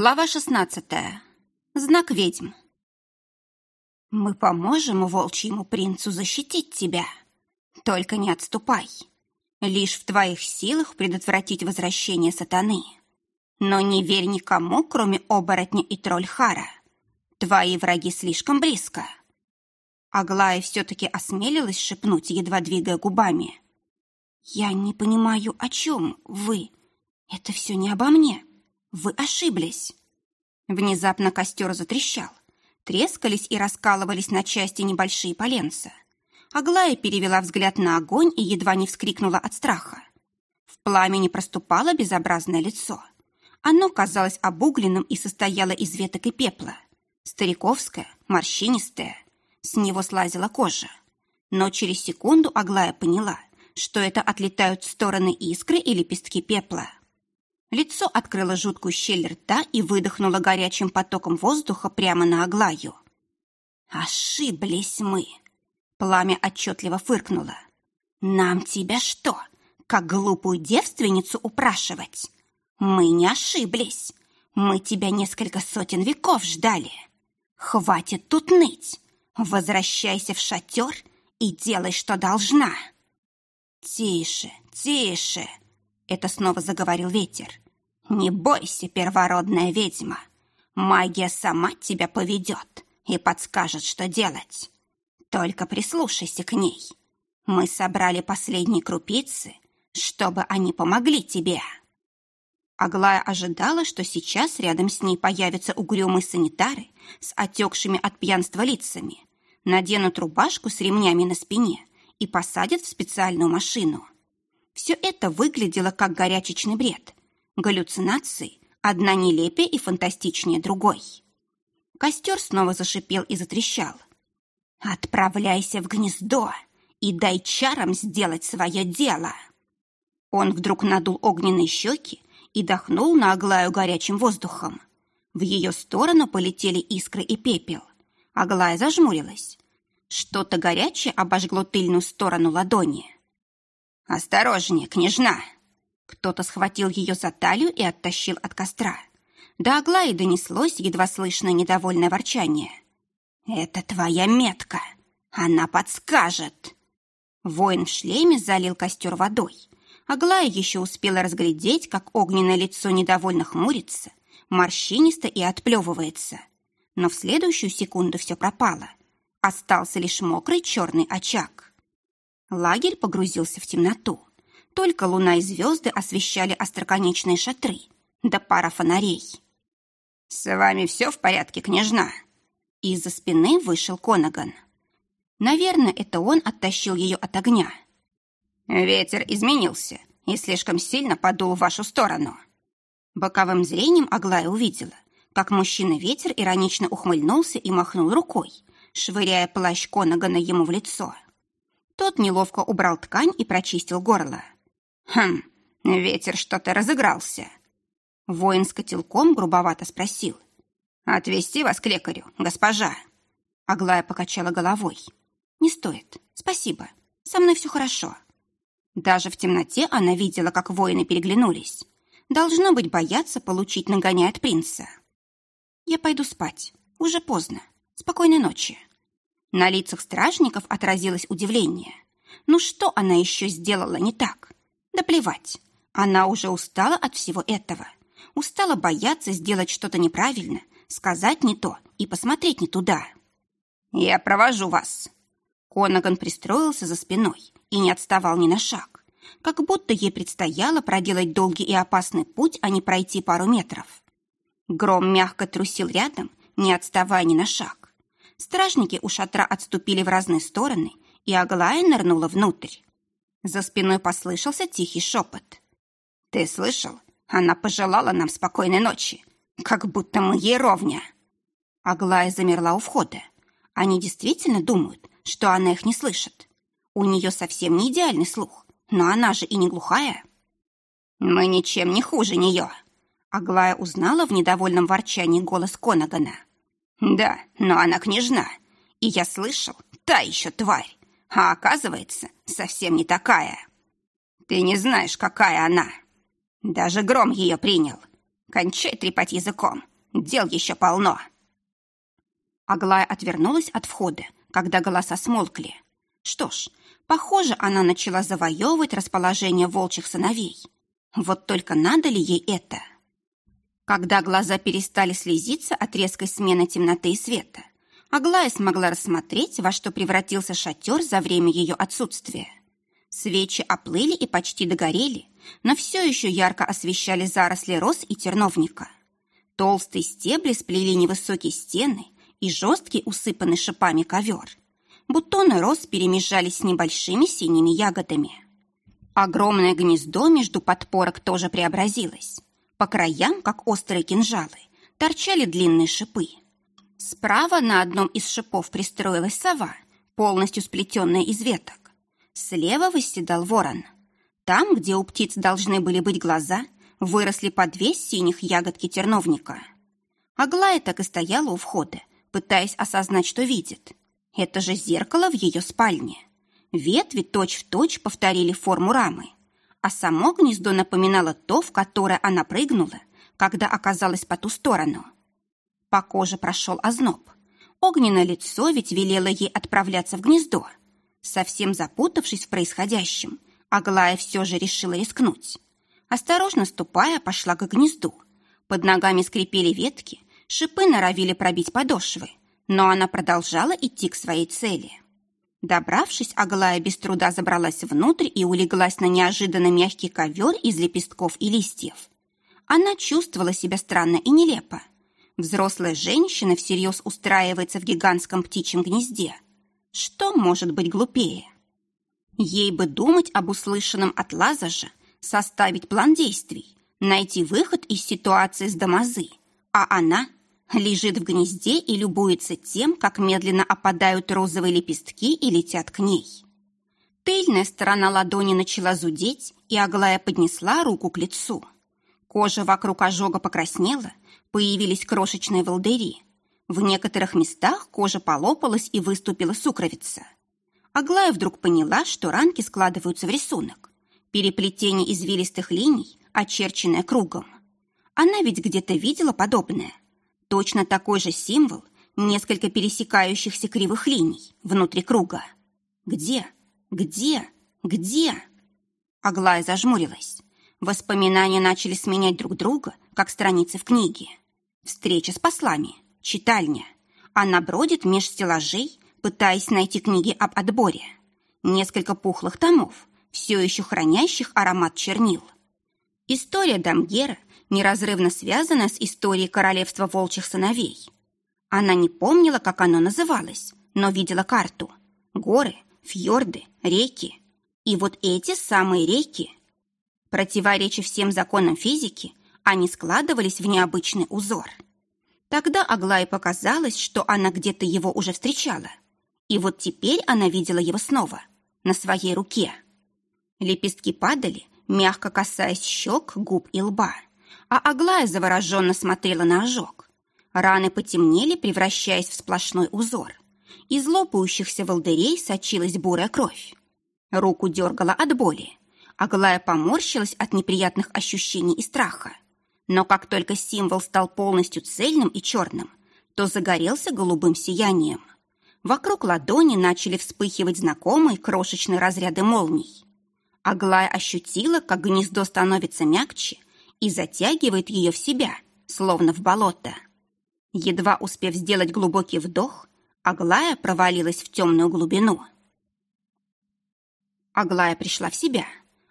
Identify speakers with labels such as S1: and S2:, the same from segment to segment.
S1: Глава шестнадцатая. Знак ведьм. «Мы поможем волчьему принцу защитить тебя. Только не отступай. Лишь в твоих силах предотвратить возвращение сатаны. Но не верь никому, кроме оборотня и тролль-хара. Твои враги слишком близко». Аглая все-таки осмелилась шепнуть, едва двигая губами. «Я не понимаю, о чем вы. Это все не обо мне». Вы ошиблись. Внезапно костер затрещал. Трескались и раскалывались на части небольшие поленца. Аглая перевела взгляд на огонь и едва не вскрикнула от страха. В пламени проступало безобразное лицо. Оно казалось обугленным и состояло из веток и пепла. Стариковское, морщинистое. С него слазила кожа. Но через секунду Аглая поняла, что это отлетают стороны искры и лепестки пепла. Лицо открыло жуткую щель рта и выдохнуло горячим потоком воздуха прямо на Аглаю. «Ошиблись мы!» Пламя отчетливо фыркнуло. «Нам тебя что, как глупую девственницу упрашивать? Мы не ошиблись. Мы тебя несколько сотен веков ждали. Хватит тут ныть. Возвращайся в шатер и делай, что должна». «Тише, тише!» Это снова заговорил ветер. «Не бойся, первородная ведьма. Магия сама тебя поведет и подскажет, что делать. Только прислушайся к ней. Мы собрали последние крупицы, чтобы они помогли тебе». Аглая ожидала, что сейчас рядом с ней появятся угрюмые санитары с отекшими от пьянства лицами, наденут рубашку с ремнями на спине и посадят в специальную машину – все это выглядело как горячечный бред. Галлюцинации, одна нелепее и фантастичнее другой. Костер снова зашипел и затрещал. «Отправляйся в гнездо и дай чарам сделать свое дело!» Он вдруг надул огненные щеки и дохнул на Аглаю горячим воздухом. В ее сторону полетели искры и пепел. Аглая зажмурилась. Что-то горячее обожгло тыльную сторону ладони. «Осторожнее, княжна!» Кто-то схватил ее за талию и оттащил от костра. До Аглаи донеслось едва слышное недовольное ворчание. «Это твоя метка! Она подскажет!» Воин в шлеме залил костер водой. Аглая еще успела разглядеть, как огненное лицо недовольно хмурится, морщинисто и отплевывается. Но в следующую секунду все пропало. Остался лишь мокрый черный очаг. Лагерь погрузился в темноту. Только луна и звезды освещали остроконечные шатры, да пара фонарей. «С вами все в порядке, княжна?» Из-за спины вышел Конаган. Наверное, это он оттащил ее от огня. «Ветер изменился и слишком сильно подул в вашу сторону». Боковым зрением Аглая увидела, как мужчина-ветер иронично ухмыльнулся и махнул рукой, швыряя плащ Конагана ему в лицо. Тот неловко убрал ткань и прочистил горло. «Хм, ветер что-то разыгрался». Воин с котелком грубовато спросил. «Отвезти вас к лекарю, госпожа?» Аглая покачала головой. «Не стоит. Спасибо. Со мной все хорошо». Даже в темноте она видела, как воины переглянулись. Должно быть, бояться получить нагоняя принца. «Я пойду спать. Уже поздно. Спокойной ночи». На лицах стражников отразилось удивление. Ну что она еще сделала не так? Да плевать. Она уже устала от всего этого. Устала бояться сделать что-то неправильно, сказать не то и посмотреть не туда. «Я провожу вас». Конаган пристроился за спиной и не отставал ни на шаг, как будто ей предстояло проделать долгий и опасный путь, а не пройти пару метров. Гром мягко трусил рядом, не отставая ни на шаг. Стражники у шатра отступили в разные стороны, и Аглая нырнула внутрь. За спиной послышался тихий шепот. «Ты слышал? Она пожелала нам спокойной ночи, как будто мы ей ровня». Аглая замерла у входа. Они действительно думают, что она их не слышит. У нее совсем не идеальный слух, но она же и не глухая. «Мы ничем не хуже нее», Аглая узнала в недовольном ворчании голос Конагана. Да, но она княжна. И я слышал, та еще тварь. А оказывается, совсем не такая. Ты не знаешь, какая она. Даже гром ее принял. Кончай трепать языком. Дел еще полно. Аглая отвернулась от входа, когда голоса смолкли. Что ж, похоже, она начала завоевывать расположение волчьих сыновей. Вот только надо ли ей это? Когда глаза перестали слезиться от резкой смены темноты и света, Аглая смогла рассмотреть, во что превратился шатер за время ее отсутствия. Свечи оплыли и почти догорели, но все еще ярко освещали заросли роз и терновника. Толстые стебли сплели невысокие стены и жесткий, усыпанный шипами ковер. Бутоны роз перемежались с небольшими синими ягодами. Огромное гнездо между подпорок тоже преобразилось. По краям, как острые кинжалы, торчали длинные шипы. Справа на одном из шипов пристроилась сова, полностью сплетенная из веток. Слева восседал ворон. Там, где у птиц должны были быть глаза, выросли по две синих ягодки терновника. Аглая так и стояла у входа, пытаясь осознать, что видит. Это же зеркало в ее спальне. Ветви точь-в-точь точь повторили форму рамы, а само гнездо напоминало то, в которое она прыгнула, когда оказалась по ту сторону – по коже прошел озноб. Огненное лицо ведь велело ей отправляться в гнездо. Совсем запутавшись в происходящем, Аглая все же решила рискнуть. Осторожно ступая, пошла к гнезду. Под ногами скрипели ветки, шипы норовили пробить подошвы, но она продолжала идти к своей цели. Добравшись, Аглая без труда забралась внутрь и улеглась на неожиданно мягкий ковер из лепестков и листьев. Она чувствовала себя странно и нелепо. Взрослая женщина всерьез устраивается в гигантском птичьем гнезде. Что может быть глупее? Ей бы думать об услышанном от Лазажа, составить план действий, найти выход из ситуации с Дамазы. А она лежит в гнезде и любуется тем, как медленно опадают розовые лепестки и летят к ней. Тыльная сторона ладони начала зудеть, и Аглая поднесла руку к лицу. Кожа вокруг ожога покраснела, появились крошечные волдыри. В некоторых местах кожа полопалась и выступила сукровица. Аглая вдруг поняла, что ранки складываются в рисунок. Переплетение извилистых линий, очерченное кругом. Она ведь где-то видела подобное. Точно такой же символ, несколько пересекающихся кривых линий внутри круга. Где? Где? Где? Аглая зажмурилась. Воспоминания начали сменять друг друга, как страницы в книге. Встреча с послами, читальня. Она бродит меж стеллажей, пытаясь найти книги об отборе. Несколько пухлых томов, все еще хранящих аромат чернил. История Дамгера неразрывно связана с историей королевства волчьих сыновей. Она не помнила, как оно называлось, но видела карту. Горы, фьорды, реки. И вот эти самые реки. Противоречив всем законам физики, они складывались в необычный узор. Тогда Аглае показалось, что она где-то его уже встречала. И вот теперь она видела его снова, на своей руке. Лепестки падали, мягко касаясь щек, губ и лба. А Аглая завороженно смотрела на ожог. Раны потемнели, превращаясь в сплошной узор. Из лопающихся волдырей сочилась бурая кровь. Руку дергала от боли. Аглая поморщилась от неприятных ощущений и страха. Но как только символ стал полностью цельным и черным, то загорелся голубым сиянием. Вокруг ладони начали вспыхивать знакомые крошечные разряды молний. Аглая ощутила, как гнездо становится мягче и затягивает ее в себя, словно в болото. Едва успев сделать глубокий вдох, Аглая провалилась в темную глубину. Аглая пришла в себя.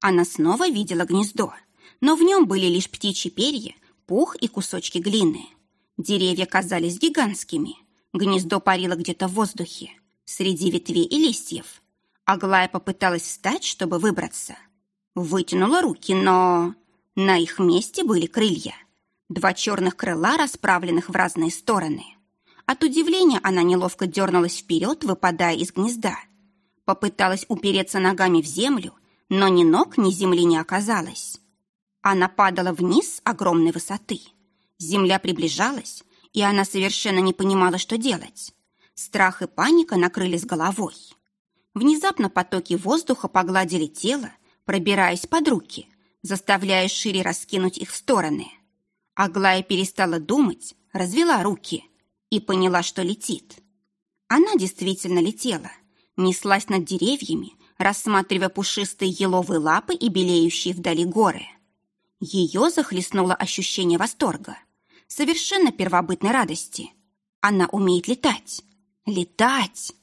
S1: Она снова видела гнездо – но в нем были лишь птичьи перья, пух и кусочки глины. Деревья казались гигантскими. Гнездо парило где-то в воздухе, среди ветвей и листьев. Аглая попыталась встать, чтобы выбраться. Вытянула руки, но... На их месте были крылья. Два черных крыла, расправленных в разные стороны. От удивления она неловко дернулась вперед, выпадая из гнезда. Попыталась упереться ногами в землю, но ни ног, ни земли не оказалось. Она падала вниз с огромной высоты. Земля приближалась, и она совершенно не понимала, что делать. Страх и паника накрыли с головой. Внезапно потоки воздуха погладили тело, пробираясь под руки, заставляя шире раскинуть их в стороны. Аглая перестала думать, развела руки и поняла, что летит. Она действительно летела, неслась над деревьями, рассматривая пушистые еловые лапы и белеющие вдали горы. Ее захлестнуло ощущение восторга, совершенно первобытной радости. Она умеет летать. Летать!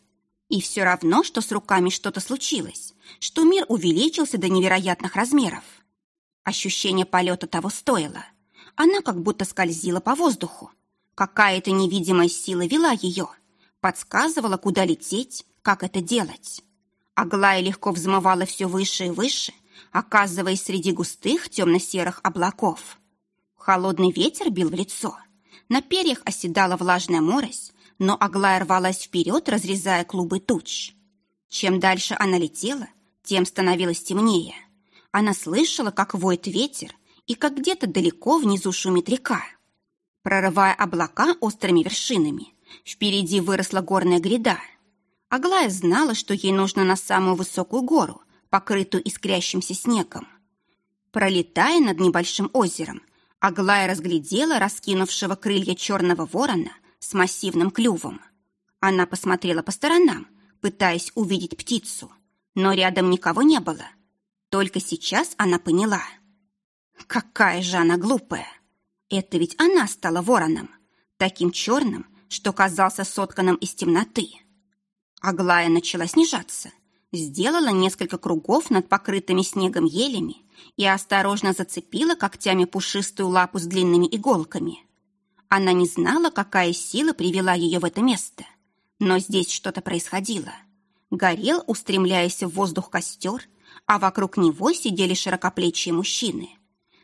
S1: И все равно, что с руками что-то случилось, что мир увеличился до невероятных размеров. Ощущение полета того стоило. Она как будто скользила по воздуху. Какая-то невидимая сила вела ее, подсказывала, куда лететь, как это делать. Аглая легко взмывала все выше и выше, оказываясь среди густых темно-серых облаков. Холодный ветер бил в лицо. На перьях оседала влажная морось, но Аглая рвалась вперед, разрезая клубы туч. Чем дальше она летела, тем становилось темнее. Она слышала, как воет ветер и как где-то далеко внизу шумит река. Прорывая облака острыми вершинами, впереди выросла горная гряда. Аглая знала, что ей нужно на самую высокую гору, покрытую искрящимся снегом. Пролетая над небольшим озером, Аглая разглядела раскинувшего крылья черного ворона – с массивным клювом. Она посмотрела по сторонам, пытаясь увидеть птицу, но рядом никого не было. Только сейчас она поняла. Какая же она глупая! Это ведь она стала вороном, таким черным, что казался сотканным из темноты. Аглая начала снижаться, сделала несколько кругов над покрытыми снегом елями и осторожно зацепила когтями пушистую лапу с длинными иголками. Она не знала, какая сила привела ее в это место. Но здесь что-то происходило. Горел, устремляясь в воздух костер, а вокруг него сидели широкоплечие мужчины.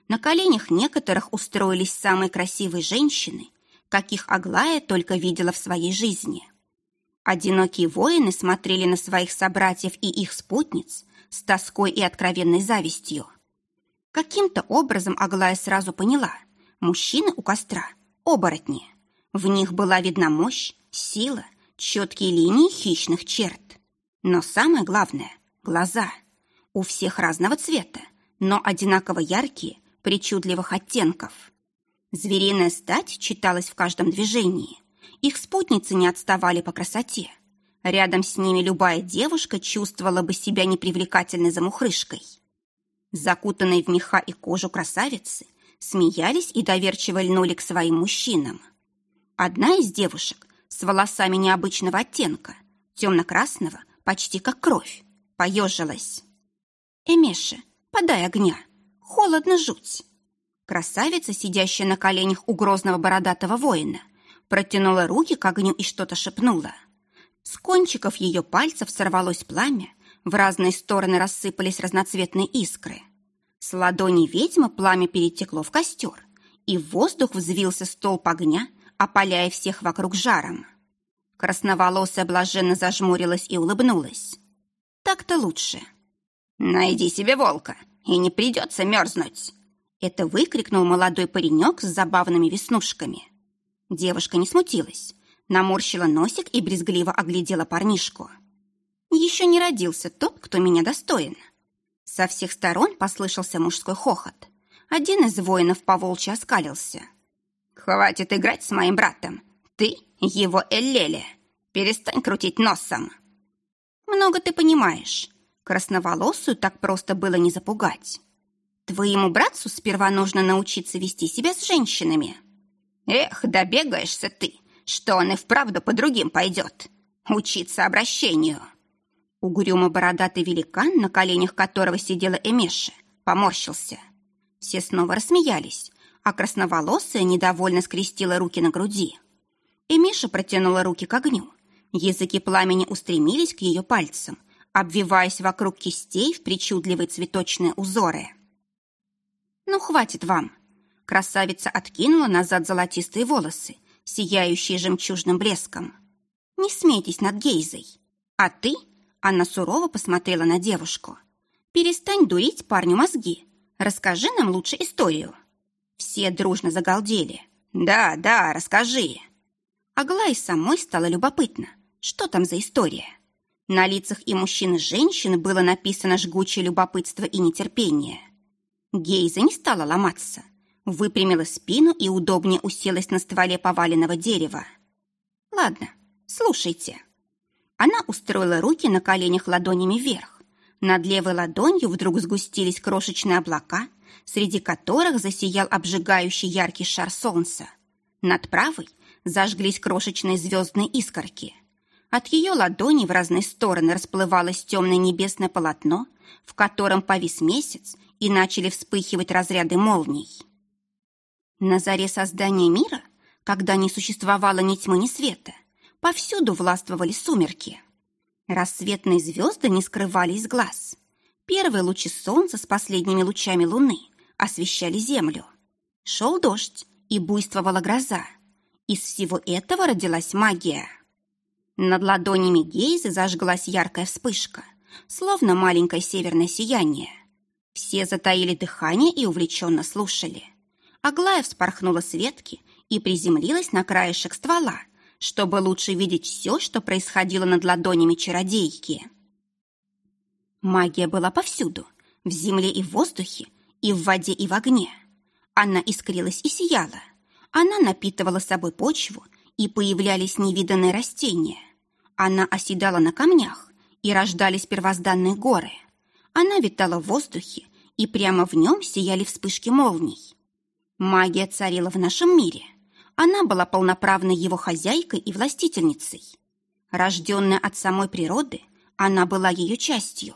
S1: На коленях некоторых устроились самые красивые женщины, каких Аглая только видела в своей жизни. Одинокие воины смотрели на своих собратьев и их спутниц с тоской и откровенной завистью. Каким-то образом Аглая сразу поняла, мужчины у костра – оборотни. В них была видна мощь, сила, четкие линии хищных черт. Но самое главное – глаза. У всех разного цвета, но одинаково яркие, причудливых оттенков. Звериная стать читалась в каждом движении. Их спутницы не отставали по красоте. Рядом с ними любая девушка чувствовала бы себя непривлекательной замухрышкой. Закутанные в меха и кожу красавицы смеялись и доверчиво льнули к своим мужчинам. Одна из девушек с волосами необычного оттенка, темно-красного, почти как кровь, поежилась. «Эмеша, подай огня, холодно жуть!» Красавица, сидящая на коленях у грозного бородатого воина, протянула руки к огню и что-то шепнула. С кончиков ее пальцев сорвалось пламя, в разные стороны рассыпались разноцветные искры – с ладони ведьмы пламя перетекло в костер, и в воздух взвился столб огня, опаляя всех вокруг жаром. Красноволосая блаженно зажмурилась и улыбнулась. Так-то лучше. «Найди себе волка, и не придется мерзнуть!» Это выкрикнул молодой паренек с забавными веснушками. Девушка не смутилась, наморщила носик и брезгливо оглядела парнишку. «Еще не родился тот, кто меня достоин!» Со всех сторон послышался мужской хохот. Один из воинов поволчьи оскалился. «Хватит играть с моим братом. Ты его Эллеле. Перестань крутить носом». «Много ты понимаешь. Красноволосую так просто было не запугать. Твоему братцу сперва нужно научиться вести себя с женщинами». «Эх, добегаешься ты, что он и вправду по другим пойдет. Учиться обращению». Угрюмо бородатый великан, на коленях которого сидела Эмеша, поморщился. Все снова рассмеялись, а красноволосая недовольно скрестила руки на груди. Эмиша протянула руки к огню. Языки пламени устремились к ее пальцам, обвиваясь вокруг кистей в причудливые цветочные узоры. «Ну, хватит вам!» Красавица откинула назад золотистые волосы, сияющие жемчужным блеском. «Не смейтесь над Гейзой. А ты она сурово посмотрела на девушку. «Перестань дурить парню мозги. Расскажи нам лучше историю». Все дружно загалдели. «Да, да, расскажи». Аглае самой стало любопытно, что там за история. На лицах и мужчин и женщин было написано жгучее любопытство и нетерпение. Гейза не стала ломаться. выпрямила спину и удобнее уселась на стволе поваленного дерева. «Ладно, слушайте». Она устроила руки на коленях ладонями вверх. Над левой ладонью вдруг сгустились крошечные облака, среди которых засиял обжигающий яркий шар солнца. Над правой зажглись крошечные звездные искорки. От ее ладони в разные стороны расплывалось темное небесное полотно, в котором повис месяц, и начали вспыхивать разряды молний. На заре создания мира, когда не существовало ни тьмы, ни света, повсюду властвовали сумерки. Рассветные звезды не скрывали из глаз. Первые лучи солнца с последними лучами луны освещали землю. Шел дождь, и буйствовала гроза. Из всего этого родилась магия. Над ладонями Гейзы зажглась яркая вспышка, словно маленькое северное сияние. Все затаили дыхание и увлеченно слушали. Аглая вспорхнула с ветки и приземлилась на краешек ствола, чтобы лучше видеть все, что происходило над ладонями чародейки. Магия была повсюду, в земле и в воздухе, и в воде, и в огне. Она искрилась и сияла. Она напитывала собой почву и появлялись невиданные растения. Она оседала на камнях, и рождались первозданные горы. Она витала в воздухе, и прямо в нем сияли вспышки молний. Магия царила в нашем мире. Она была полноправной его хозяйкой и властительницей. Рожденная от самой природы, она была ее частью.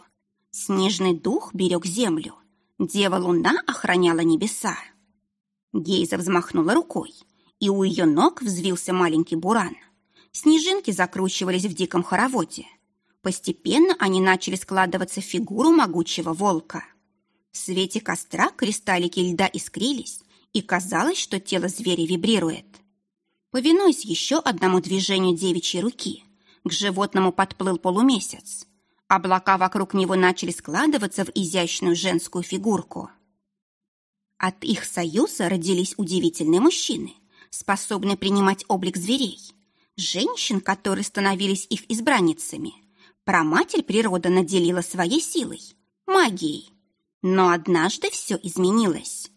S1: Снежный дух берег землю. Дева Луна охраняла небеса. Гейза взмахнула рукой, и у ее ног взвился маленький буран. Снежинки закручивались в диком хороводе. Постепенно они начали складываться в фигуру могучего волка. В свете костра кристаллики льда искрились, и казалось, что тело зверя вибрирует. Повинуясь еще одному движению девичьей руки, к животному подплыл полумесяц. Облака вокруг него начали складываться в изящную женскую фигурку. От их союза родились удивительные мужчины, способные принимать облик зверей, женщин, которые становились их избранницами. Проматерь природа наделила своей силой, магией. Но однажды все изменилось.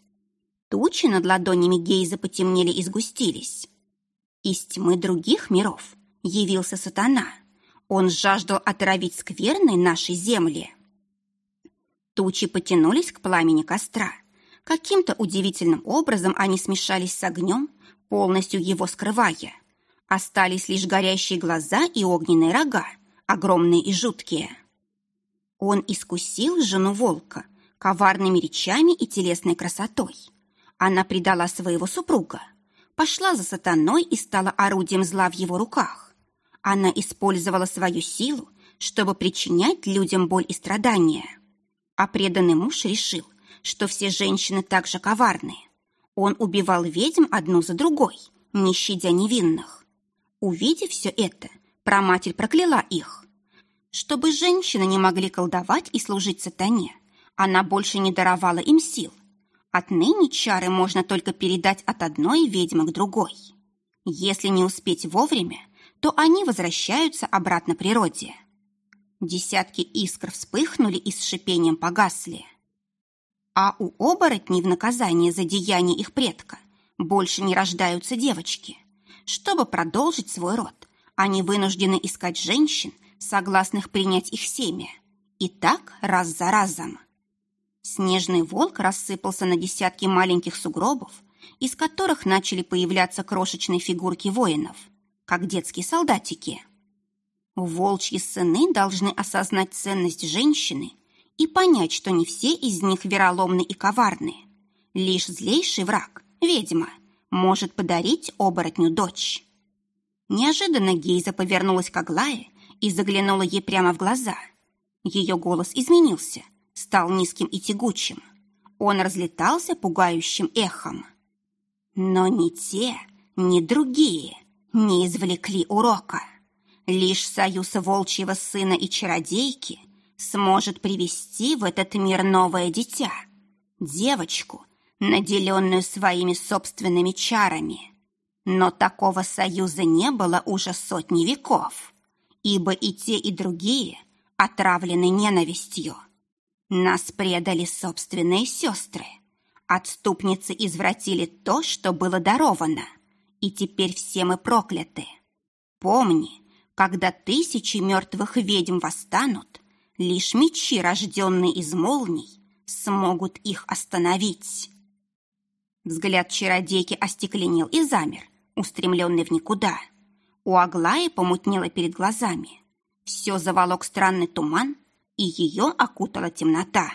S1: Тучи над ладонями Гейза потемнели и сгустились. Из тьмы других миров явился сатана. Он жаждал отравить скверной нашей земли. Тучи потянулись к пламени костра. Каким-то удивительным образом они смешались с огнем, полностью его скрывая. Остались лишь горящие глаза и огненные рога, огромные и жуткие. Он искусил жену волка коварными речами и телесной красотой. Она предала своего супруга, пошла за сатаной и стала орудием зла в его руках. Она использовала свою силу, чтобы причинять людям боль и страдания. А преданный муж решил, что все женщины так же коварны. Он убивал ведьм одну за другой, не щадя невинных. Увидев все это, проматерь прокляла их. Чтобы женщины не могли колдовать и служить сатане, она больше не даровала им сил, Отныне чары можно только передать от одной ведьмы к другой. Если не успеть вовремя, то они возвращаются обратно природе. Десятки искр вспыхнули и с шипением погасли. А у оборотней в наказание за деяние их предка больше не рождаются девочки. Чтобы продолжить свой род, они вынуждены искать женщин, согласных принять их семя. И так раз за разом. Снежный волк рассыпался на десятки маленьких сугробов, из которых начали появляться крошечные фигурки воинов, как детские солдатики. Волчьи сыны должны осознать ценность женщины и понять, что не все из них вероломны и коварны. Лишь злейший враг, ведьма, может подарить оборотню дочь. Неожиданно Гейза повернулась к Аглае и заглянула ей прямо в глаза. Ее голос изменился, стал низким и тягучим. Он разлетался пугающим эхом. Но ни те, ни другие не извлекли урока. Лишь союз волчьего сына и чародейки сможет привести в этот мир новое дитя, девочку, наделенную своими собственными чарами. Но такого союза не было уже сотни веков, ибо и те, и другие отравлены ненавистью. Нас предали собственные сестры, Отступницы извратили то, что было даровано, и теперь все мы прокляты. Помни, когда тысячи мертвых ведьм восстанут, лишь мечи, рожденные из молний, смогут их остановить. Взгляд чародейки остекленел и замер, устремленный в никуда. У Аглаи помутнело перед глазами. Все заволок странный туман, и ее окутала темнота.